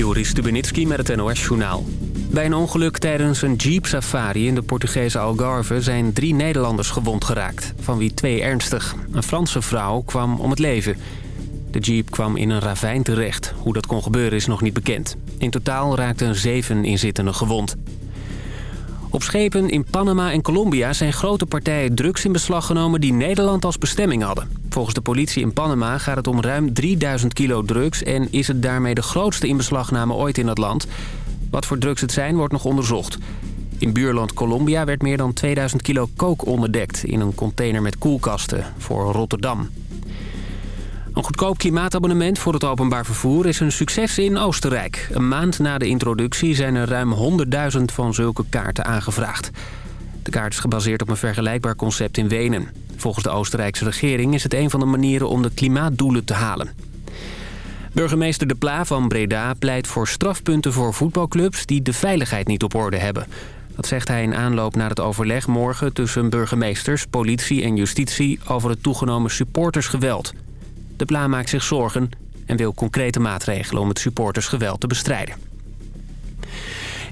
Joris Stubenitski met het NOS-journaal. Bij een ongeluk tijdens een jeep-safari in de Portugese Algarve... zijn drie Nederlanders gewond geraakt, van wie twee ernstig. Een Franse vrouw kwam om het leven. De jeep kwam in een ravijn terecht. Hoe dat kon gebeuren is nog niet bekend. In totaal raakten zeven inzittenden gewond. Op schepen in Panama en Colombia zijn grote partijen drugs in beslag genomen... die Nederland als bestemming hadden. Volgens de politie in Panama gaat het om ruim 3000 kilo drugs... en is het daarmee de grootste inbeslagname ooit in het land. Wat voor drugs het zijn, wordt nog onderzocht. In buurland Colombia werd meer dan 2000 kilo kook onderdekt... in een container met koelkasten voor Rotterdam. Een goedkoop klimaatabonnement voor het openbaar vervoer is een succes in Oostenrijk. Een maand na de introductie zijn er ruim 100.000 van zulke kaarten aangevraagd. De kaart is gebaseerd op een vergelijkbaar concept in Wenen. Volgens de Oostenrijkse regering is het een van de manieren om de klimaatdoelen te halen. Burgemeester De Pla van Breda pleit voor strafpunten voor voetbalclubs die de veiligheid niet op orde hebben. Dat zegt hij in aanloop naar het overleg morgen tussen burgemeesters, politie en justitie over het toegenomen supportersgeweld. De Pla maakt zich zorgen en wil concrete maatregelen om het supportersgeweld te bestrijden.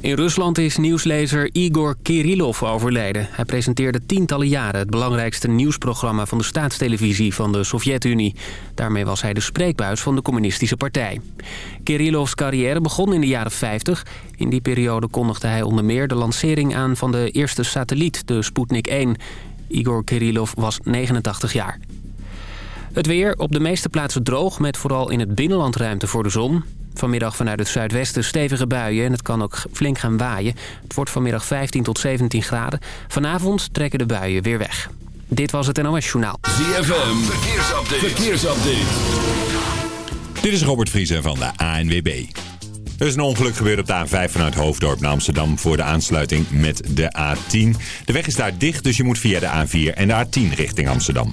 In Rusland is nieuwslezer Igor Kirillov overleden. Hij presenteerde tientallen jaren het belangrijkste nieuwsprogramma van de staatstelevisie van de Sovjet-Unie. Daarmee was hij de spreekbuis van de communistische partij. Kirillovs carrière begon in de jaren 50. In die periode kondigde hij onder meer de lancering aan van de eerste satelliet, de Sputnik 1. Igor Kirillov was 89 jaar. Het weer op de meeste plaatsen droog met vooral in het binnenland ruimte voor de zon. Vanmiddag vanuit het zuidwesten stevige buien en het kan ook flink gaan waaien. Het wordt vanmiddag 15 tot 17 graden. Vanavond trekken de buien weer weg. Dit was het NOS Journaal. ZFM, verkeersupdate. verkeersupdate. Dit is Robert Vriezen van de ANWB. Er is een ongeluk gebeurd op de A5 vanuit Hoofddorp naar Amsterdam voor de aansluiting met de A10. De weg is daar dicht, dus je moet via de A4 en de A10 richting Amsterdam.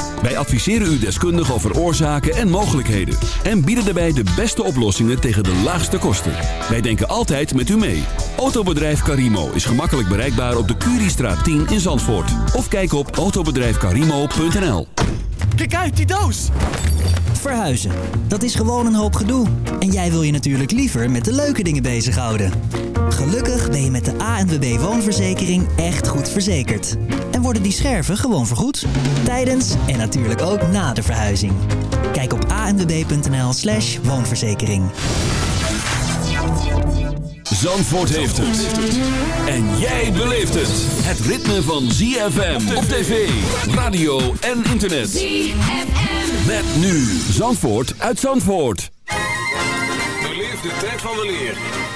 Wij adviseren u deskundig over oorzaken en mogelijkheden. En bieden daarbij de beste oplossingen tegen de laagste kosten. Wij denken altijd met u mee. Autobedrijf Carimo is gemakkelijk bereikbaar op de Curiestraat 10 in Zandvoort. Of kijk op autobedrijfcarimo.nl Kijk uit, die doos! Verhuizen, dat is gewoon een hoop gedoe. En jij wil je natuurlijk liever met de leuke dingen bezighouden. Gelukkig ben je met de ANWB Woonverzekering echt goed verzekerd. En worden die scherven gewoon vergoed. Tijdens en natuurlijk ook na de verhuizing. Kijk op anwb.nl slash woonverzekering. Zandvoort heeft het. En jij beleeft het. Het ritme van ZFM op tv, radio en internet. ZFM. Met nu Zandvoort uit Zandvoort. Beleef de tijd van weleer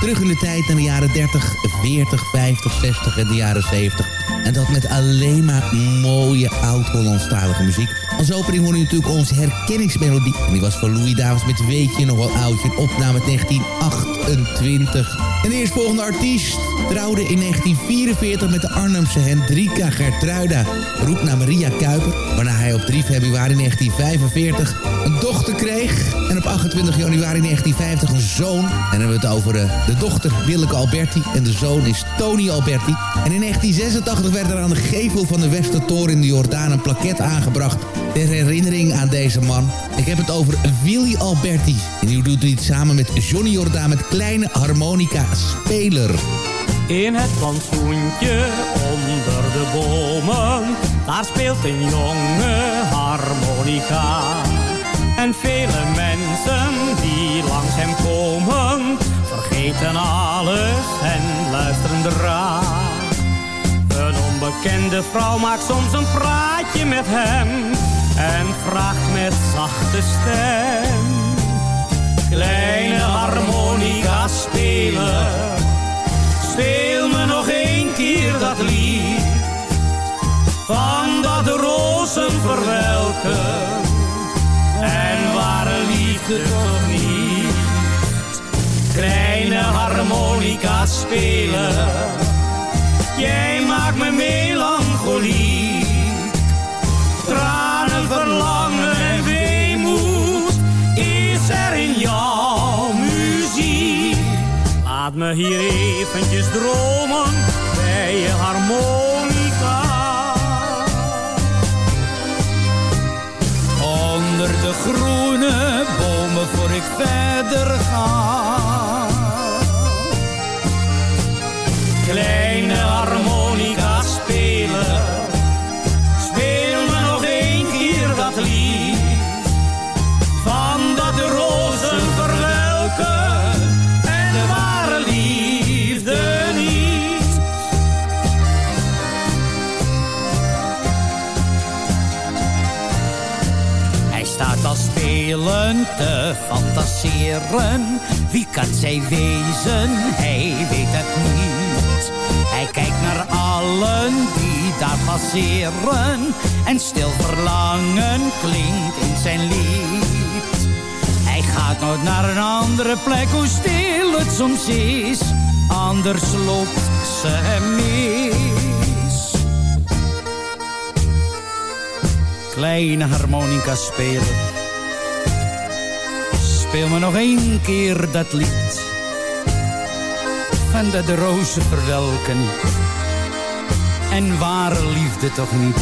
Terug in de tijd naar de jaren 30, 40, 50, 60 en de jaren 70. En dat met alleen maar mooie oud-Hollandstalige muziek. Als opening hoorde u natuurlijk onze herkenningsmelodie. En die was van Louis Davids met Weet je nog wel oudje. Een opname uit 1928. En de eerstvolgende artiest trouwde in 1944 met de Arnhemse Hendrika Gertruida. Roep naar Maria Kuiper. Waarna hij op 3 februari 1945 een dochter kreeg. En op 28 januari 1950 een zoon. En dan hebben we het over uh, de dochter Willeke Alberti. En de zoon is Tony Alberti. En in 1986 werd er aan de gevel van de Westertoren in de Jordaan een plaket aangebracht. Ter herinnering aan deze man. Ik heb het over Willy Alberti. En die doet dit samen met Johnny Jordaan met kleine harmonica speler. In het plantsoentje onder de bomen, daar speelt een jonge harmonica. Een onbekende vrouw maakt soms een praatje met hem en vraagt met zachte stem. Kleine harmonica spelen, speel me nog een keer dat lied. Van dat rozen verwelken en ware liefde. Kleine harmonica spelen, jij maakt me melancholie. Tranen, verlangen en weemoed is er in jouw muziek. Laat me hier eventjes dromen bij je harmonica. Onder de groene bomen voor ik verder ga. Kleine harmonica spelen, speel me nog één keer dat lied. Van dat de rozen verwelken en de ware liefde niet. Hij staat al spelend te fantaseren. Wie kan zij wezen? Hij weet het niet. Hij kijkt naar allen die daar passeren. En stil verlangen klinkt in zijn lied. Hij gaat nooit naar een andere plek, hoe stil het soms is. Anders loopt ze hem mis. Kleine harmonica spelen. Speel me nog één keer dat lied. Dat de rozen verwelken. En ware liefde toch niet.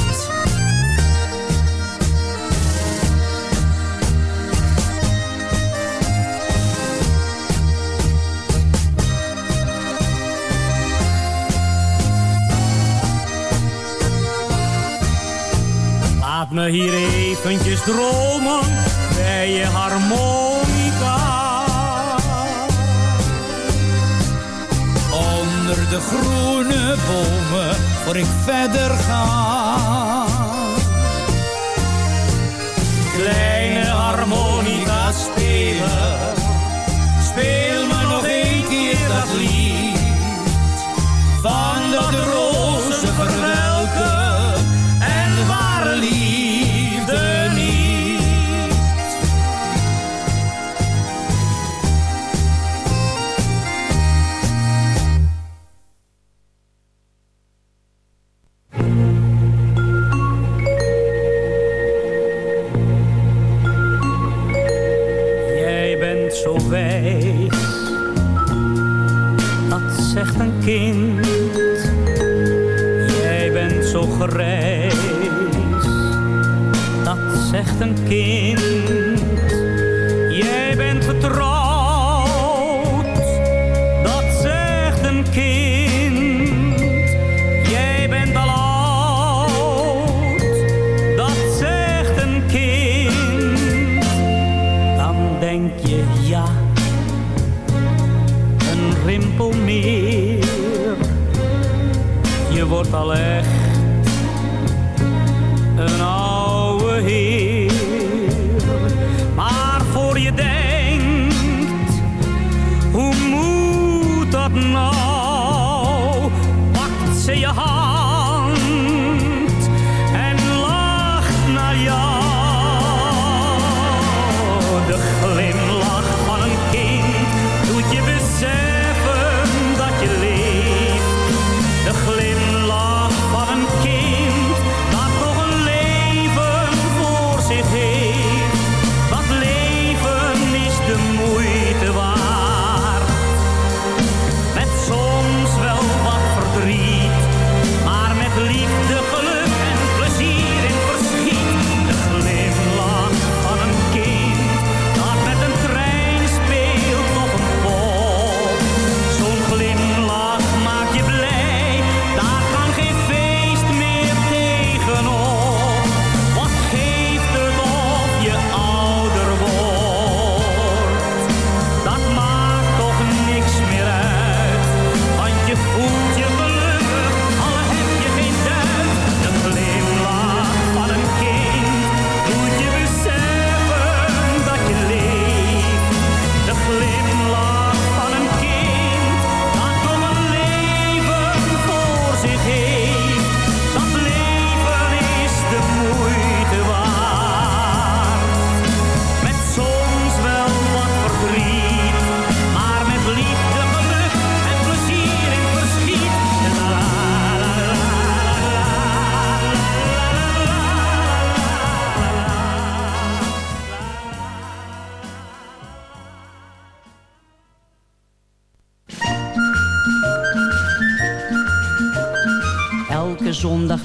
Laat me hier eventjes dromen bij je harmonica. De groene bomen voor ik verder ga. Kleine harmonica spelen, speel me nog één keer dat lied. Van de een rimpel meer. Je wordt al echt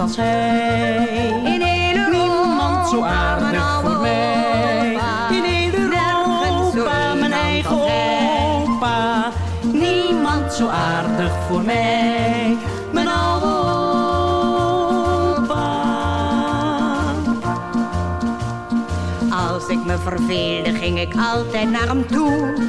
als hij. In heel Niemand zo aardig voor mij. In zo Europa, mijn eigen opa. Niemand zo aardig voor mij. Mijn oude opa. Als ik me verveelde, ging ik altijd naar hem toe.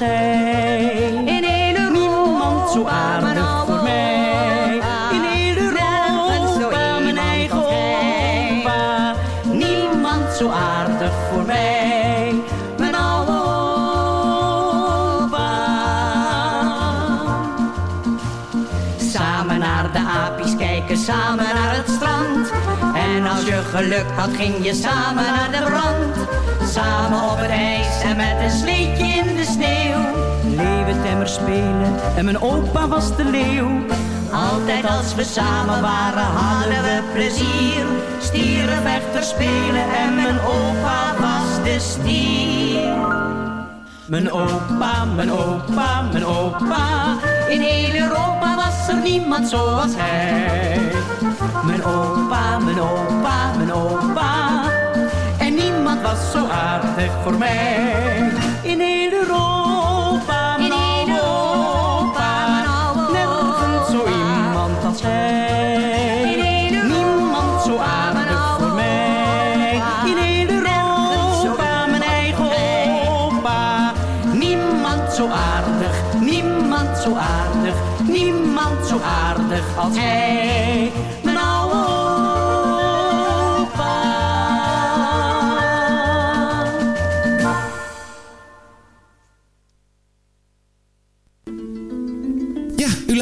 In Europa, Niemand zo aardig voor mij. In zo Europa, mijn eigen opa. Niemand zo aardig voor mij. Mijn oude opa. Samen naar de apies kijken, samen naar het strand. En als je geluk had, ging je samen naar de brand. Samen op het ijs en met een sleetje in de sneeuw. Leeuwentemmer spelen en mijn opa was de leeuw. Altijd als we samen waren, hadden we plezier. Stierenvechter spelen en mijn opa was de stier. Mijn opa, mijn opa, mijn opa. In heel Europa was er niemand zoals hij. Mijn opa, mijn opa, mijn opa. Niemand was zo aardig voor mij. In heel Europa, In Europa. Nergens zo iemand als hij. In heel Niemand zo aardig voor mij. In heel Europa, mijn eigen opa. Niemand zo aardig, niemand zo aardig, niemand zo aardig als hij.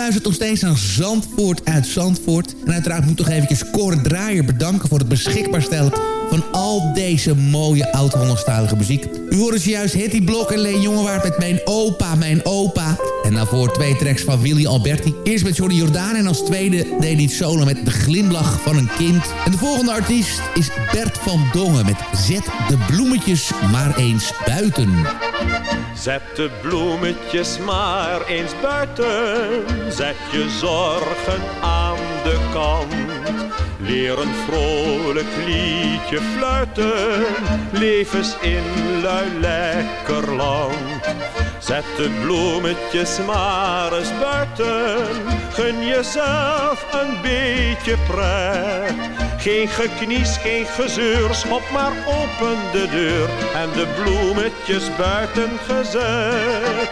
Luistert nog steeds naar Zandvoort uit Zandvoort. En uiteraard moet ik toch eventjes Cor Draaier bedanken... voor het beschikbaar stellen van al deze mooie oud-Hollandstalige muziek. U hoorde zojuist Hetty Blok en Leen Jongewaard met Mijn Opa, Mijn Opa. En daarvoor twee tracks van Willy Alberti. Eerst met Johnny Jordaan en als tweede deed hij solo met De Glimlach van een Kind. En de volgende artiest is Bert van Dongen met Zet de bloemetjes maar eens buiten. Zet de bloemetjes maar eens buiten. Zet je zorgen aan de kant. Leer een vrolijk liedje fluiten. Leef eens in lui lekker land. Zet de bloemetjes maar eens buiten. Gun jezelf een beetje pret. Geen geknies, geen gezeur, schop maar open de deur en de bloemetjes buiten gezet.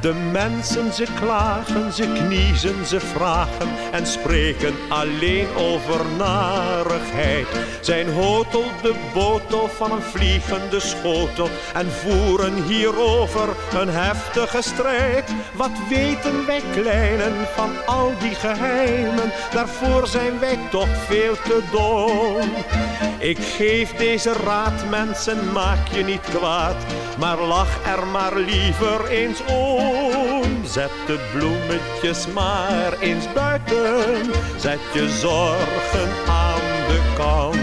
De mensen ze klagen, ze kniezen, ze vragen en spreken alleen over narigheid. Zijn hotel de botel van een vliegende schotel en voeren hierover een heftige strijd. Wat weten wij kleinen van al die geheimen, daarvoor zijn wij toch veel te dom. Ik geef deze raad, mensen, maak je niet kwaad, maar lach er maar liever eens Zet de bloemetjes maar eens buiten, zet je zorgen aan de kant.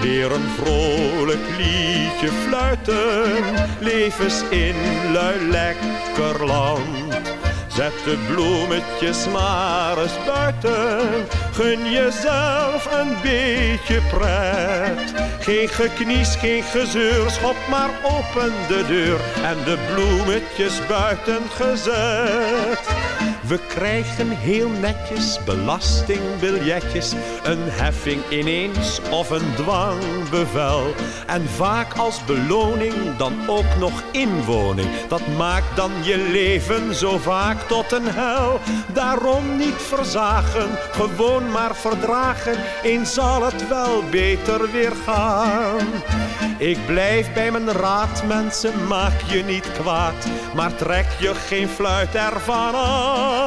Leer een vrolijk liedje fluiten, leef eens in lui land. Zet de bloemetjes maar eens buiten. Gun jezelf een beetje pret. Geen geknies, geen gezeur, schop maar open de deur en de bloemetjes buiten gezet. We krijgen heel netjes belastingbiljetjes, een heffing ineens of een dwangbevel. En vaak als beloning dan ook nog inwoning. Dat maakt dan je leven zo vaak tot een hel. Daarom niet verzagen, gewoon maar verdragen. Eens zal het wel beter weer gaan. Ik blijf bij mijn raad, mensen, maak je niet kwaad. Maar trek je geen fluit ervan aan.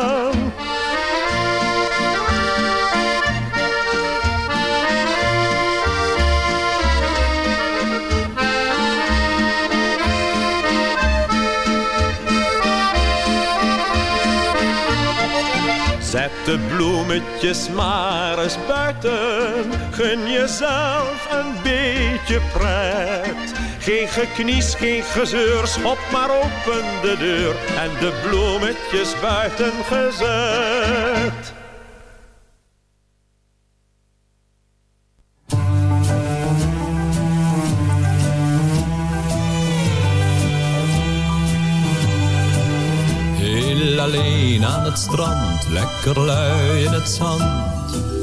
Zet de bloemetjes maar eens buiten. Gun jezelf een beetje pret. Geen geknies, geen gezeur, schop maar open de deur. En de bloemetjes buiten gezet. Heel alleen aan het strand, lekker lui in het zand.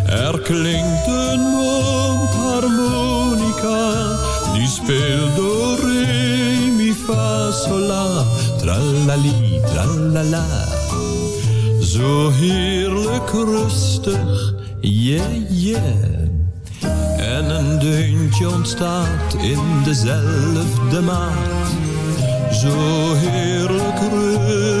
er klinkt een mondharmonica. Die speelt door re, mi, fa, sol, la, tralali, tralala. Zo heerlijk rustig, yeah, yeah. En een deuntje ontstaat in dezelfde maat. Zo heerlijk rustig,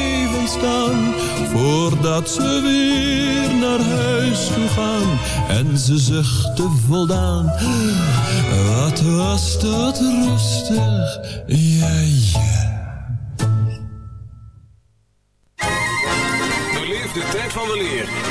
voordat ze weer naar huis toe gaan. En ze zuchten voldaan, wat was dat rustig, ja ja. Beleef de tijd van de leer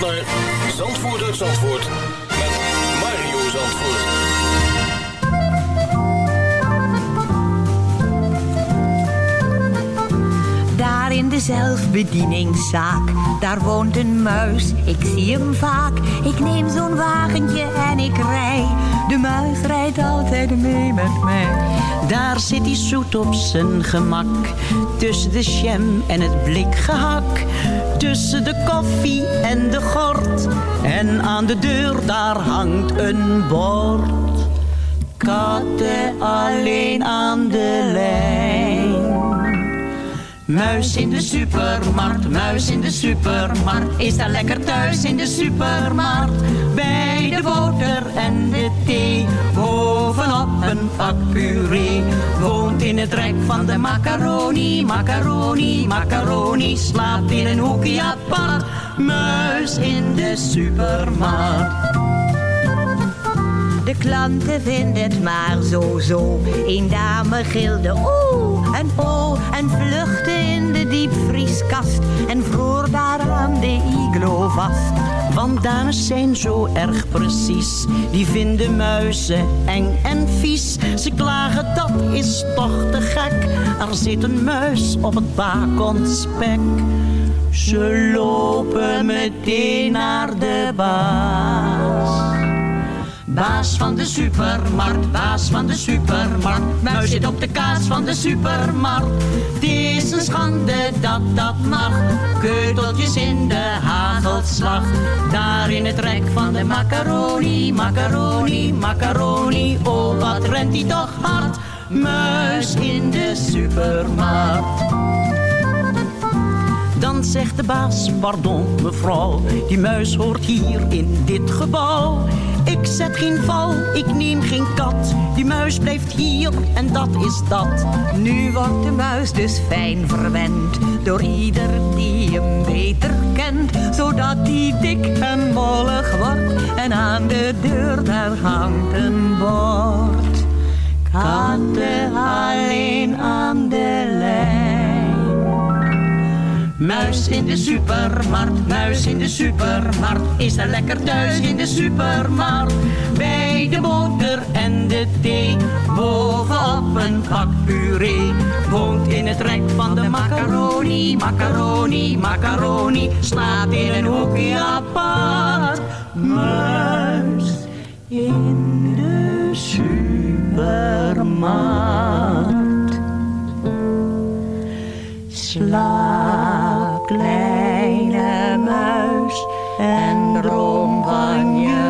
naar Zandvoort uit Zandvoort met Mario Zandvoort. Daar de zelfbedieningszaak. Daar woont een muis, ik zie hem vaak. Ik neem zo'n wagentje en ik rij. De muis rijdt altijd mee met mij. Daar zit hij zoet op zijn gemak. Tussen de jam en het blikgehak. Tussen de koffie en de gort. En aan de deur daar hangt een bord. Katten alleen aan de lijn. Muis in de supermarkt, muis in de supermarkt. Is daar lekker thuis in de supermarkt. Bij de boter en de thee. Bovenop een pak puree. Woont in het rek van de macaroni, macaroni, macaroni. Slaapt in een hoekje apart. Muis in de supermarkt. De klanten vinden het maar zo zo. Een dame gilde oeh en oh en vluchtte in de diepvrieskast en vroor daar aan de iglo vast. Want dames zijn zo erg precies. Die vinden muizen eng en vies. Ze klagen dat is toch te gek. Er zit een muis op het bakonspek. Ze lopen meteen naar de baas. Baas van de supermarkt, baas van de supermarkt. Muis zit op de kaas van de supermarkt. Het is een schande dat dat mag. Keuteltjes in de hagelslag. Daar in het rek van de macaroni, macaroni, macaroni. Oh, wat rent die toch hard. Muis in de supermarkt. Dan zegt de baas, pardon mevrouw, die muis hoort hier in dit gebouw. Ik zet geen val, ik neem geen kat, die muis blijft hier en dat is dat. Nu wordt de muis dus fijn verwend door ieder die hem beter kent, zodat hij dik en mollig wordt en aan de deur daar hangt een bord. Katten alleen aan de lijn. Muis in de supermarkt, muis in de supermarkt. Is er lekker thuis in de supermarkt. Bij de boter en de thee. Bovenop een pak puree. Woont in het rek van de macaroni, macaroni, macaroni. Slaat in een hoekje apart. Muis in de supermarkt. Slaap, kleine muis, en droom van je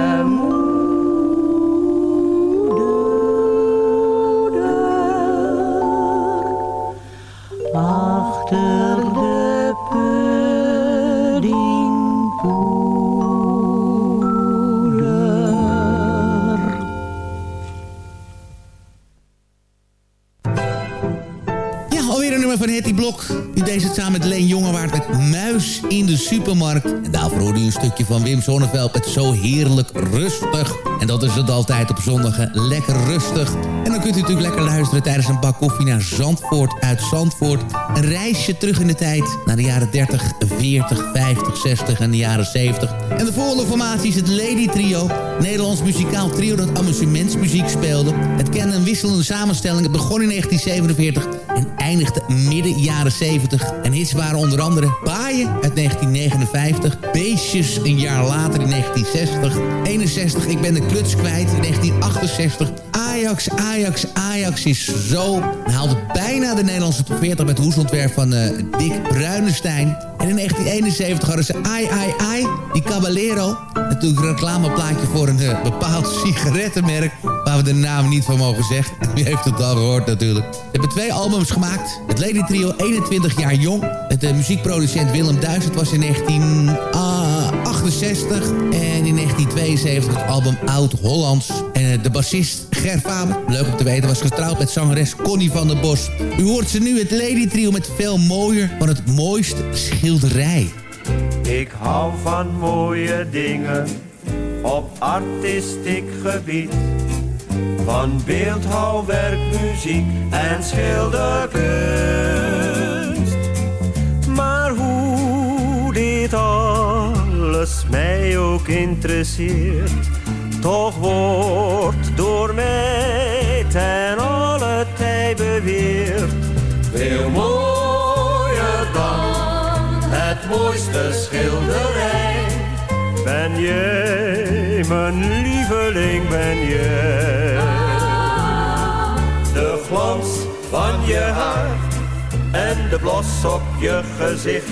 Supermarkt. En daarvoor hoorde u een stukje van Wim Sonneveld met Zo Heerlijk Rustig. En dat is het altijd op zondag, hè. lekker rustig. En dan kunt u natuurlijk lekker luisteren tijdens een bak koffie naar Zandvoort uit Zandvoort. Een reisje terug in de tijd naar de jaren 30, 40, 50, 60 en de jaren 70. En de volgende formatie is het Lady Trio. Nederlands muzikaal trio dat amusementsmuziek speelde. Het kende een wisselende samenstelling. Het begon in 1947 en eindigde midden jaren 70. En hits waren onder andere Paaien uit 1959. Beestjes een jaar later in 1960. 61 Ik ben de kluts kwijt in 1968. Ajax, Ajax, Ajax is zo. En haalde bijna de Nederlandse top 40 met hoesontwerp van eh, Dick Bruinestein. En in 1971 hadden ze Ai Ai Ai, die Caballero. Natuurlijk een reclameplaatje voor een eh, bepaald sigarettenmerk... waar we de naam niet van mogen zeggen. Wie heeft het al gehoord natuurlijk. Ze hebben twee albums gemaakt. Het Lady Trio 21 jaar jong. Het uh, muziekproducent Willem Duizend was in 1968. En in 1972 het album Oud Hollands. En de bassist Ger Faber, leuk om te weten, was getrouwd met zangeres Connie van der Bos. U hoort ze nu het Lady Trio met veel mooier van het mooiste schilderij. Ik hou van mooie dingen op artistiek gebied. Van beeldhouwwerk, muziek en schilderkunst. Maar hoe dit alles mij ook interesseert, toch wordt door mij ten alle tij beweerd. Veel mooier dan mooiste schilderij. Ben jij, mijn lieveling, ben jij. De glans van je haar en de blos op je gezicht.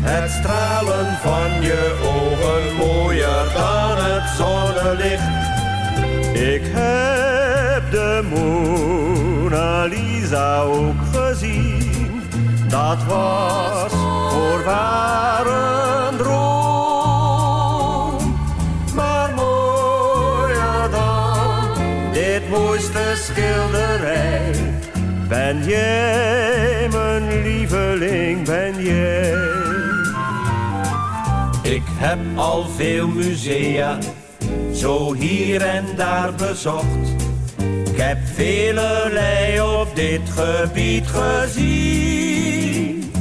Het stralen van je ogen mooier dan het zonnelicht. Ik heb de Mona Lisa ook gezien. Dat was voorwaar een droom. Maar mooier dan dit mooiste schilderij. Ben jij mijn lieveling, ben jij. Ik heb al veel musea zo hier en daar bezocht. Ik heb velelei op dit gebied gezien.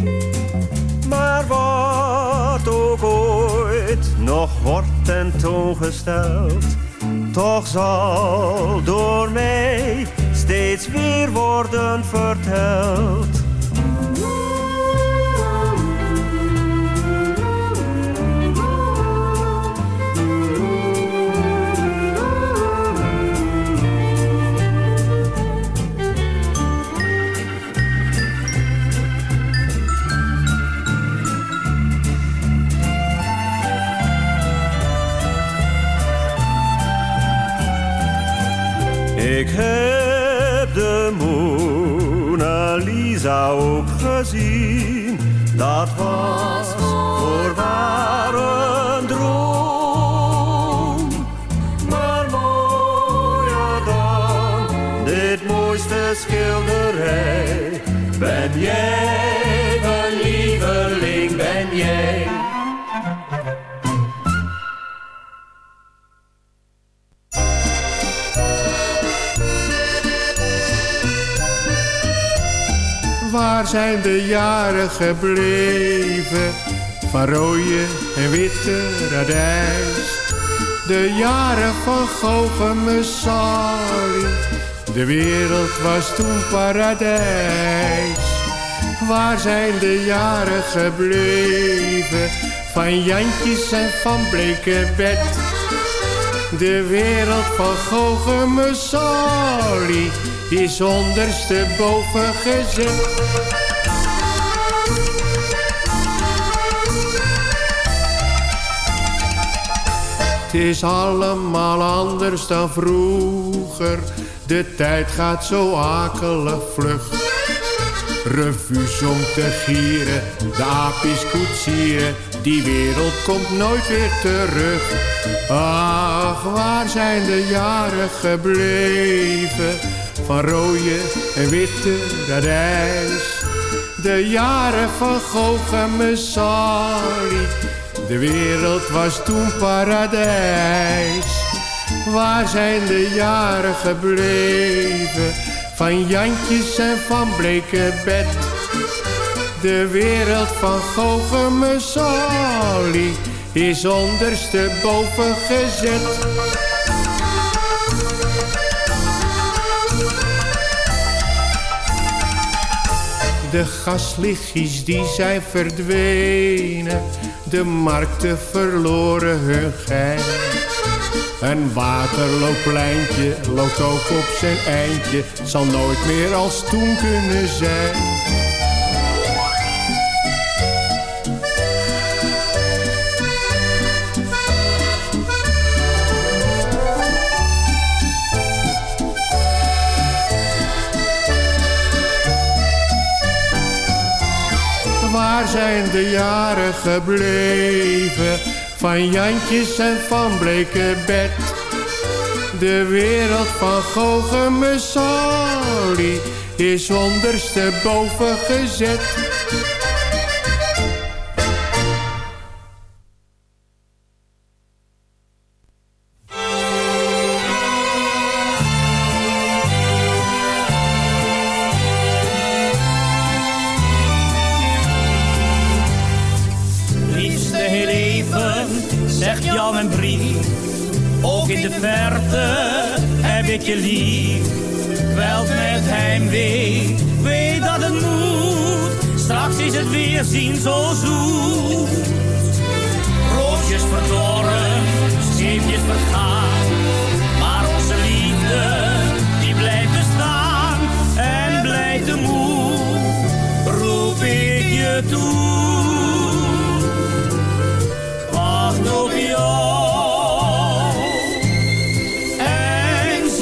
Maar wat ook ooit nog wordt tentoongesteld, toch zal door mij steeds weer worden verteld. Ik heb de Mona Lisa ook gezien. Dat was voorwaar een droom. Maar mooier dan dit mooiste schilderij. Ben jij, mijn lieveling, ben jij. Waar zijn de jaren gebleven van rode en witte radijs? De jaren van Gogh en Sali, de wereld was toen paradijs. Waar zijn de jaren gebleven van Jantjes en van Blekenbed? De wereld van Sali is ondersteboven gezet. Het is allemaal anders dan vroeger. De tijd gaat zo akelig vlug. Revues om te gieren, de apies koetsieren. Die wereld komt nooit weer terug. Ach, waar zijn de jaren gebleven? Van rode en witte radijs. De jaren van Gogh. De wereld was toen paradijs. Waar zijn de jaren gebleven? Van Jantjes en van Blekenbed. De wereld van Messali is ondersteboven gezet. De gaslichtjes die zijn verdwenen, de markten verloren hun gein. Een waterlooppleintje loopt ook op zijn eindje, zal nooit meer als toen kunnen zijn. Zijn de jaren gebleven van Jantjes en van Blekenbed? De wereld van Gogh is ondersteboven gezet.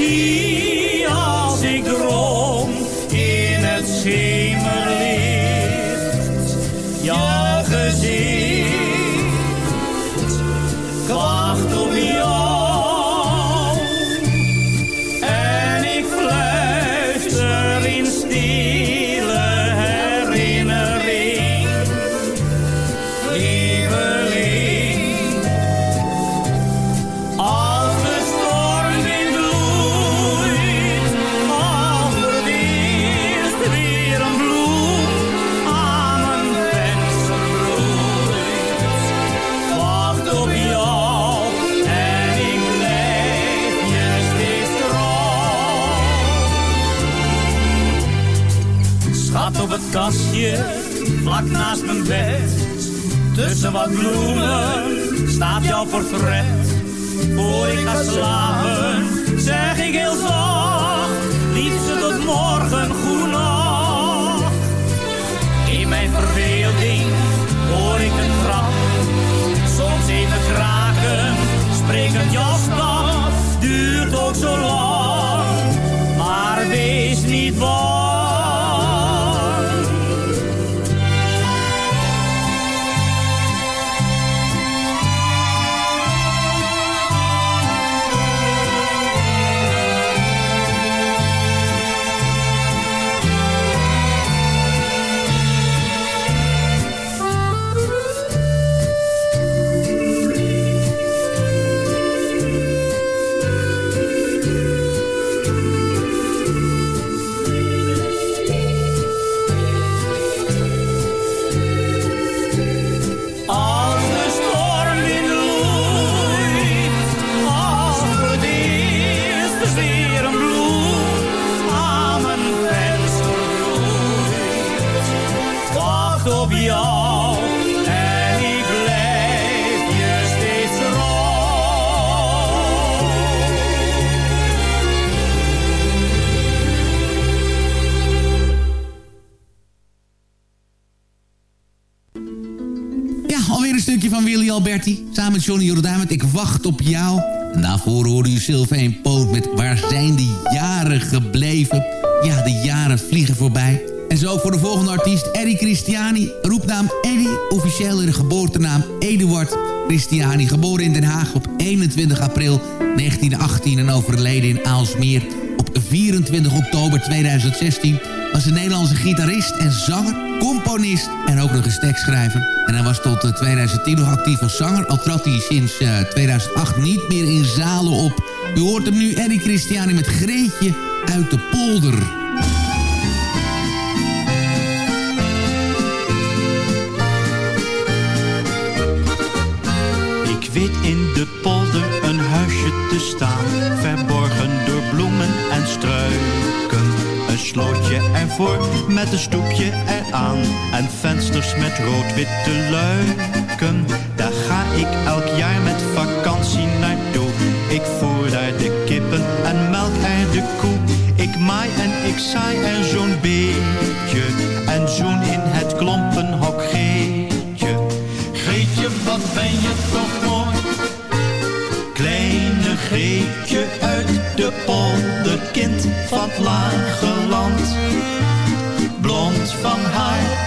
En Wat bloemen staat jouw portret. Voor ik ga slapen, zeg ik heel zacht. Liefste tot morgen, goenacht. In mijn verbeelding hoor ik een trap. Soms even kraken, sprekend jouw stap. Duurt ook zo lang, maar wees niet bang. Samen met Johnny Jordaan met Ik wacht op jou. En daarvoor hoorde u Sylvain Poot met Waar zijn die jaren gebleven? Ja, de jaren vliegen voorbij. En zo voor de volgende artiest, Eddie Christiani. Roepnaam Eddie, officieel de geboortenaam Eduard Christiani. Geboren in Den Haag op 21 april 1918 en overleden in Aalsmeer op 24 oktober 2016 was een Nederlandse gitarist en zanger, componist en ook nog eens tekstschrijver. En hij was tot eh, 2010 nog actief als zanger, al trad hij sinds eh, 2008 niet meer in zalen op. U hoort hem nu, Eddie Christiani met Greetje uit de polder. Ik weet in de polder een huisje te staan, verborgen door bloemen en struiken. Een slootje ervoor met een stoepje eraan en vensters met rood-witte luiken. Daar ga ik elk jaar met vakantie naartoe. Ik voer daar de kippen en melk er de koe. Ik maai en ik saai er zo'n beetje de polder, kind van het lage land. Blond van haar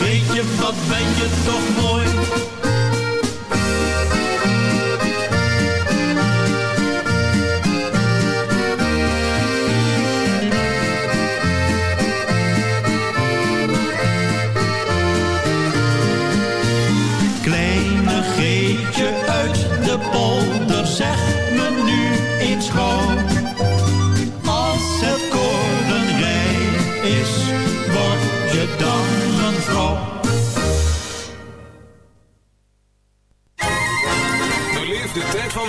Geetje, wat ben je toch mooi.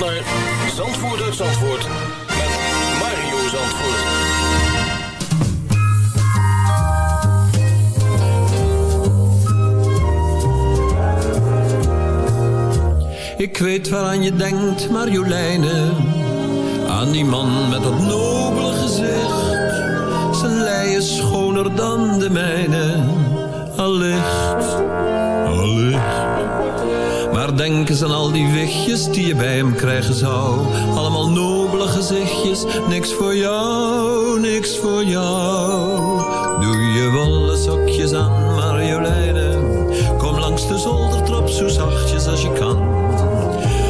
naar Zandvoort uit Zandvoort met Mario Zandvoort. Ik weet waaraan je denkt, Marjoleine. Aan die man met dat nobele gezicht. Zijn lei is schoner dan de mijne. Allicht. Maar denk eens aan al die wichtjes die je bij hem krijgen zou. Allemaal nobele gezichtjes, niks voor jou, niks voor jou. Doe je wollen sokjes aan, Marjoleine. Kom langs de zoldertrap zo zachtjes als je kan.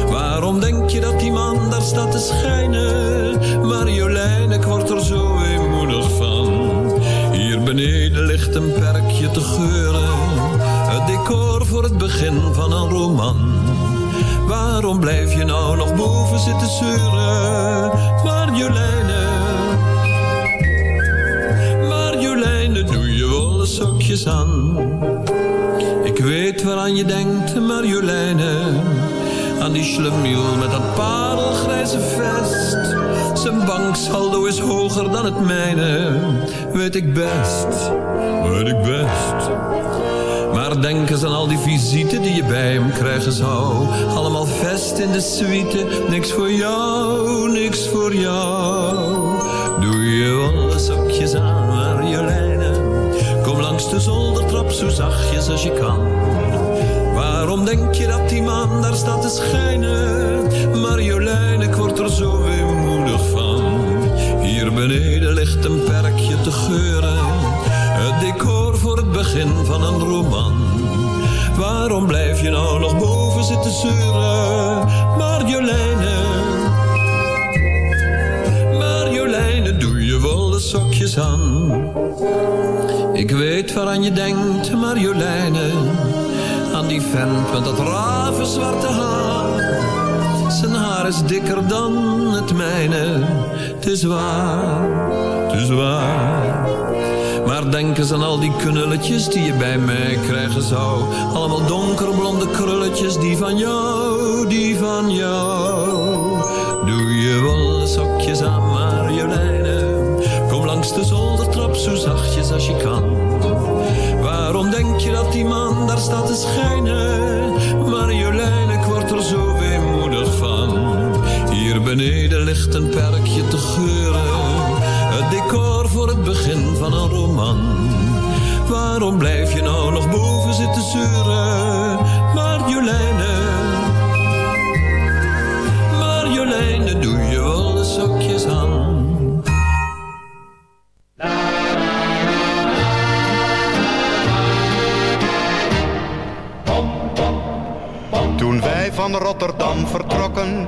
Waarom denk je dat die man daar staat te schijnen? Marjolein, ik word er zo weemoedig van. Hier beneden ligt een perkje te geuren. Decor voor het begin van een roman. Waarom blijf je nou nog boven zitten zeuren? Marjoleine. Marjoleine, doe je wollen sokjes aan. Ik weet waaraan je denkt, Marjoleine. Aan die slemiel met dat parelgrijze vest. Zijn banksaldo is hoger dan het mijne. Weet ik best, weet ik best. Maar denk eens aan al die visite die je bij hem krijgen zou. Allemaal vest in de suite, niks voor jou, niks voor jou. Doe je wollen sokjes aan, Marjoleine. Kom langs de zoldertrap zo zachtjes als je kan. Waarom denk je dat die man daar staat te schijnen? Marjolein, ik word er zo weemoedig van. Hier beneden ligt een perkje te geuren. Begin van een roman. Waarom blijf je nou nog boven zitten zeuren? Marjoleine. Marjoleine, doe je wollen sokjes aan. Ik weet waaraan je denkt, Marjoleine. Aan die vent met dat ravenzwarte haar. Zijn haar is dikker dan het mijne. Het is waar, het is waar. Maar denk eens aan al die knulletjes die je bij mij krijgen zou. Allemaal donkerblonde krulletjes, die van jou, die van jou. Doe je wollen sokjes aan, Marjoleine. Kom langs de zoldertrap zo zachtjes als je kan. Waarom denk je dat die man daar staat te schijnen? Marjoleine, ik word er zo weemoedig van. Hier beneden ligt een perkje te geuren. Decor voor het begin van een roman. Waarom blijf je nou nog boven zitten zeuren? Marjoleine. Marjoleine, doe je wel de sokjes aan. Toen wij van Rotterdam vertrokken,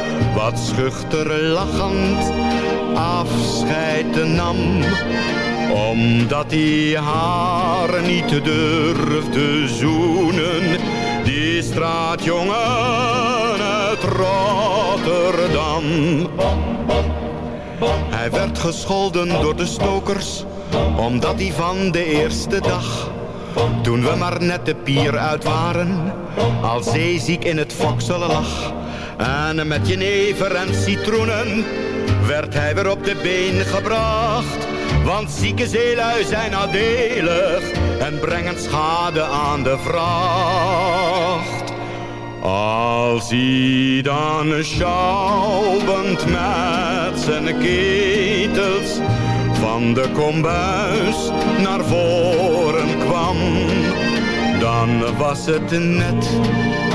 wat schuchter lachend afscheid nam. Omdat hij haar niet durfde zoenen, die straatjongen uit Rotterdam. Hij werd gescholden door de stokers, omdat hij van de eerste dag toen we maar net de pier uit waren, al zeeziek in het fokselen lag. En met jenever en citroenen werd hij weer op de been gebracht. Want zieke zeelui zijn nadelig en brengen schade aan de vracht. Als hij dan schouwend met zijn ketels van de kombuis naar voren kwam, dan was het net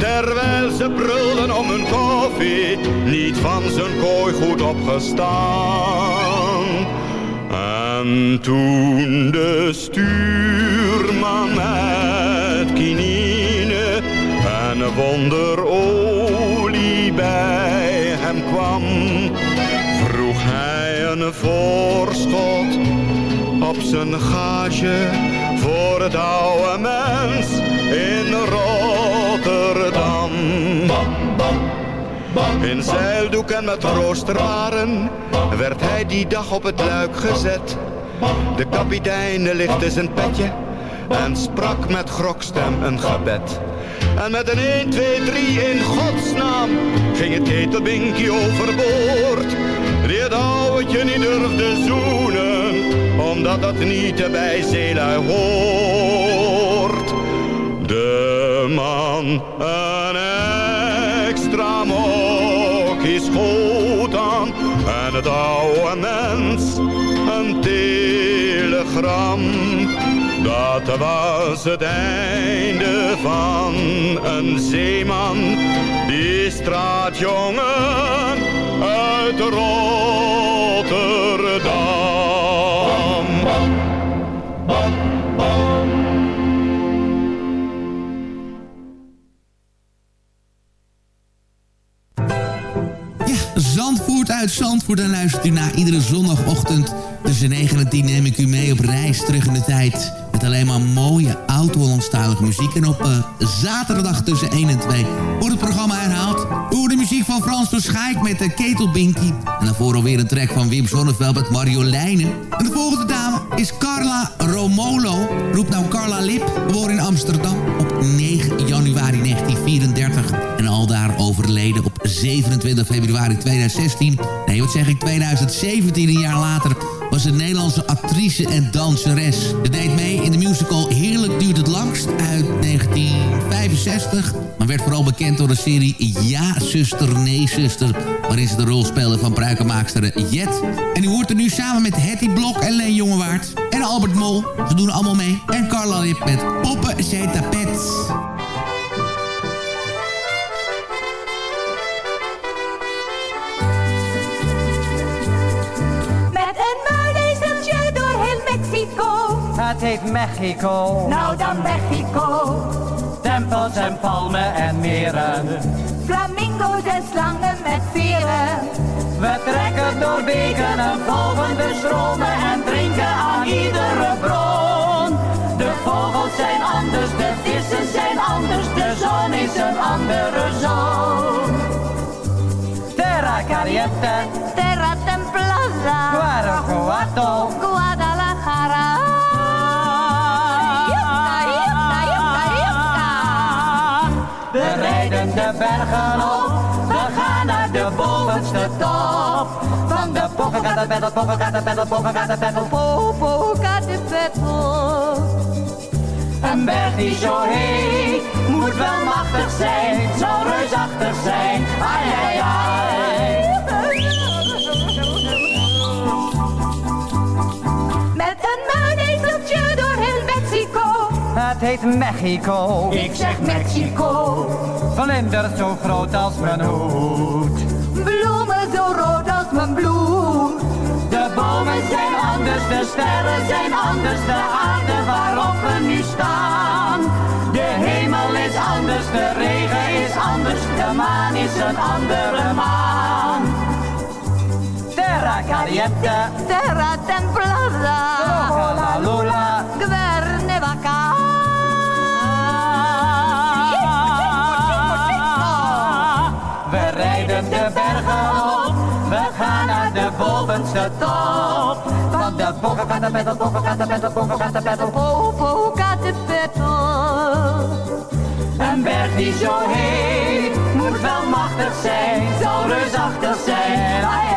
Terwijl ze brulden om hun koffie, niet van zijn kooi goed opgestaan. En toen de stuurman met kinine en wonderolie bij hem kwam, vroeg hij een voorschot op zijn gage voor het oude mens in Rotterdam. In zeildoek en met roosterwaren werd hij die dag op het luik gezet. De kapitein lichtte zijn petje en sprak met grokstem een gebed. En met een 1, 2, 3 in godsnaam ging het ketelbinkie overboord. Die het ouwtje niet durfde zoenen, omdat dat niet bij zeelui hoort. De man een extra mokkie schoot aan en het oude mens een telegram. Dat was het einde van een zeeman, die straatjongen uit Rotterdam. Zandvoort uit Zandvoort. En luistert u na iedere zondagochtend tussen 9 en 10 neem ik u mee op reis terug in de tijd. Met alleen maar mooie oud-Hollandstalige muziek. En op uh, zaterdag tussen 1 en 2 wordt het programma herhaald muziek van Frans van met de ketelbinkie En daarvoor alweer een track van Wim Zonneveld met Marjoleinen. En de volgende dame is Carla Romolo. Roept nou Carla Lip, geboren in Amsterdam op 9 januari 1934. En aldaar overleden op 27 februari 2016. Nee, wat zeg ik, 2017, een jaar later was een Nederlandse actrice en danseres. Ze deed mee in de musical Heerlijk duurt het langst uit 1965... maar werd vooral bekend door de serie Ja, zuster, nee, zuster... waarin ze de rol speelde van pruikenmaakster Jet. En u hoort er nu samen met Hetty Blok en Leen Jongewaard... en Albert Mol, ze doen allemaal mee... en Carla Lip met Poppen zijn tapet. Het heet Mexico. Nou dan Mexico. Tempels en palmen en meren. Flamingo's en slangen met veren. We trekken door beken en volgen de stromen en drinken aan iedere bron. De vogels zijn anders, de vissen zijn anders, de zon is een andere zon. Terra caliente, terra templada, Guarajuato, de bovenste top. Van de pokken gaat de pokken gaat de battle, popo gaat de battle. Een berg die zo heet, moet wel machtig zijn, zo reusachtig zijn. Ai, ai, ai. Met een muinezeltje door heel Mexico. Het heet Mexico. Ik zeg Mexico. Vlinders zo groot als mijn hoed. Bloemen zo rood als mijn bloed. De bomen zijn anders, de sterren zijn anders, de aarde waarop we nu staan. De hemel is anders, de regen is anders, de maan is een andere maan. Terra caliente, terra templada, la lula, de bovenste top. Van de bokken gaat de battle, bokken gaat de battle, bokken gaat de battle, popo gaat de battle. Een berg die zo heet, moet wel machtig zijn, zo reusachtig zijn.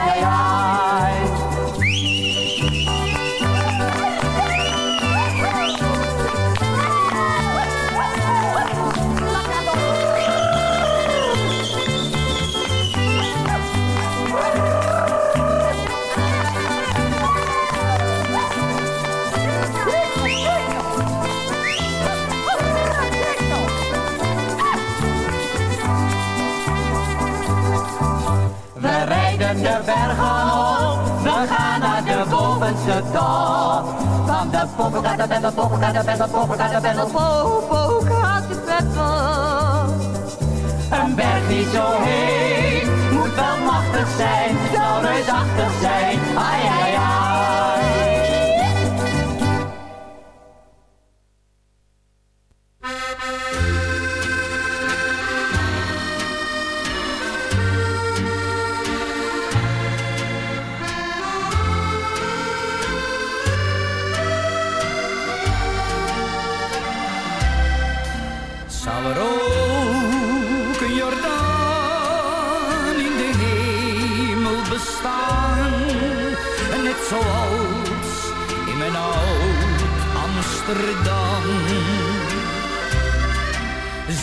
Van de poppen gaat de battle, poppen gaat de battle, poppen gaat de battle, popo gaat de battle. Een berg die zo heet, moet wel machtig zijn, zou reusachtig zijn. Ai, ai, ai.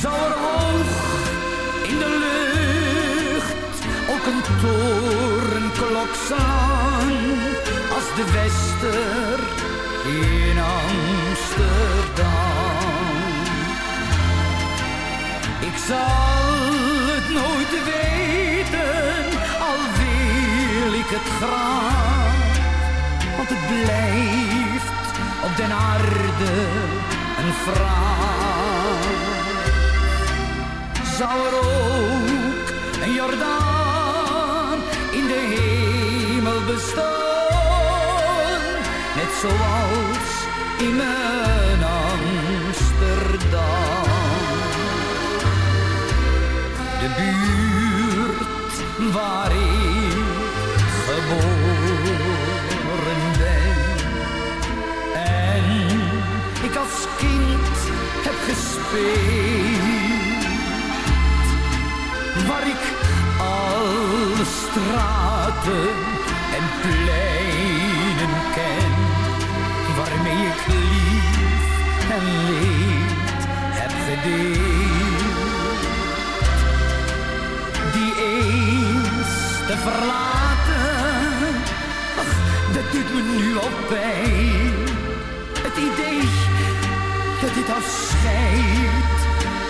Zou er hoog in de lucht ook een torenklok staan als de Wester in Amsterdam. Ik zal het nooit weten, al wil ik het graag, want het blijft op den aarde een vraag. Zou ook een Jordaan in de hemel bestaan, net zoals in mijn Amsterdam. De buurt waar ik kind heb gespeeld. Waar ik al alle straten en pleinen ken, waarmee ik lief en leed heb gedeeld. Die eens te verlaten, ach, dat doet me nu al pijn. Het idee dit afscheid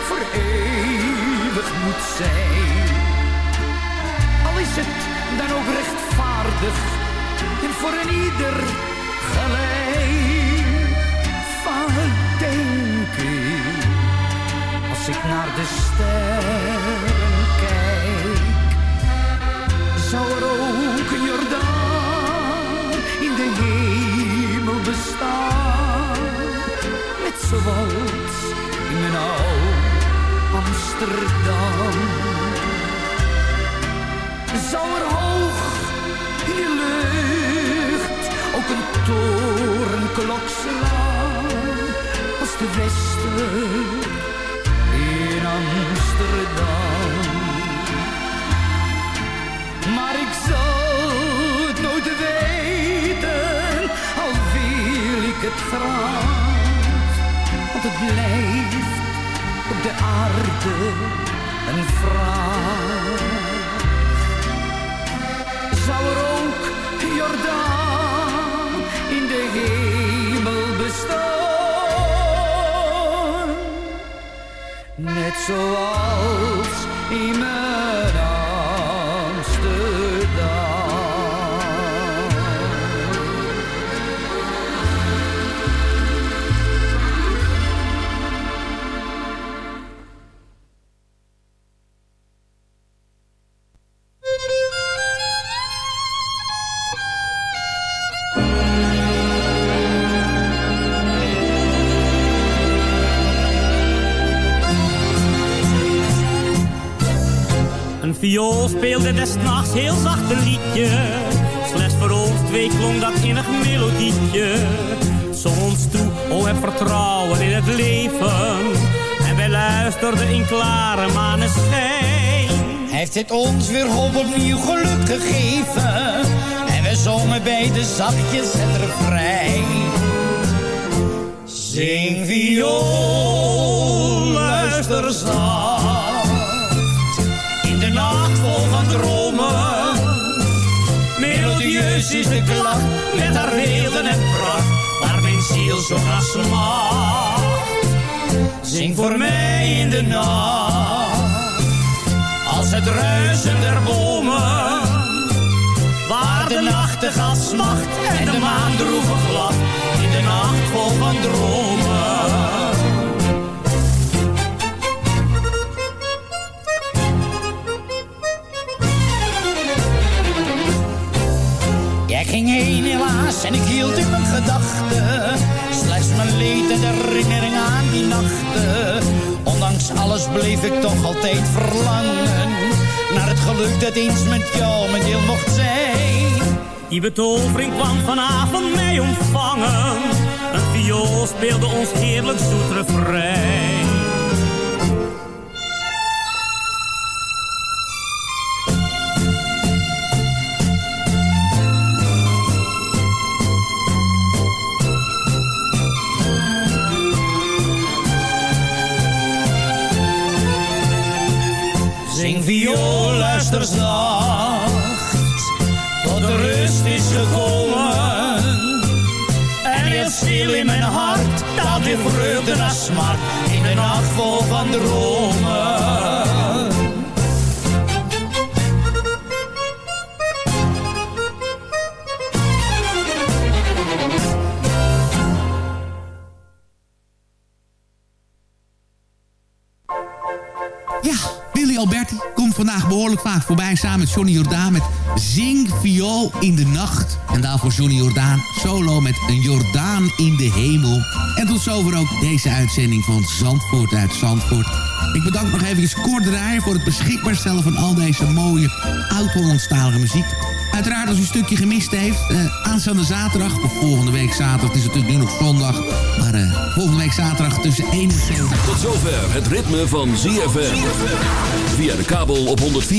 voor eeuwig moet zijn. Al is het dan ook rechtvaardig en voor een ieder gelijk. Vaak denk ik, als ik naar de sterren kijk, zou er ook een Jordaan in de hemel bestaan. Zoals in mijn oude Amsterdam. Zou er hoog in de lucht ook een torenklok slaan als de Wester in Amsterdam. Maar ik zou het nooit weten, al wil ik het graag, het blijft op de aarde een vraag. Zou er ook Jordaan in de hemel bestaan? Net zoals in mijn des nachts heel zacht een liedje. Slechts voor ons twee klonk dat innig melodietje. Ons toe, o heb vertrouwen in het leven. En wij luisterden in klare maneschijn. Heeft het ons weer op opnieuw geluk gegeven. En we zongen bij de zachtjes het refrein. Zing viool, luister zacht. Vol van dromen. Melodieus is de klacht met haar weelde en pracht. Waar mijn ziel zo smacht. Zing voor mij in de nacht. Als het ruisen der bomen. Waar de nachtegaal smacht en de maan droevig lacht. In de nacht vol van dromen. Ging heen helaas en ik hield in mijn gedachten Slechts mijn leed en de herinnering aan die nachten Ondanks alles bleef ik toch altijd verlangen Naar het geluk dat eens met jou mijn deel mocht zijn Die betovering kwam vanavond mij ontvangen. Een viool speelde ons heerlijk zoet refrein. Smart. In de nacht vol van dromen vaak voorbij... samen met Johnny Jordaan met Zing Viool in de Nacht. En daarvoor Johnny Jordaan solo met een Jordaan in de Hemel. En tot zover ook deze uitzending van Zandvoort uit Zandvoort. Ik bedank nog even Kort Draaier voor het beschikbaar stellen van al deze mooie oud-Hollandstalige muziek. Uiteraard als u een stukje gemist heeft, eh, aanstaande zaterdag, of volgende week zaterdag, het is natuurlijk nu nog zondag, maar eh, volgende week zaterdag tussen 1 en 7. Tot zover het ritme van ZFM. Via de kabel op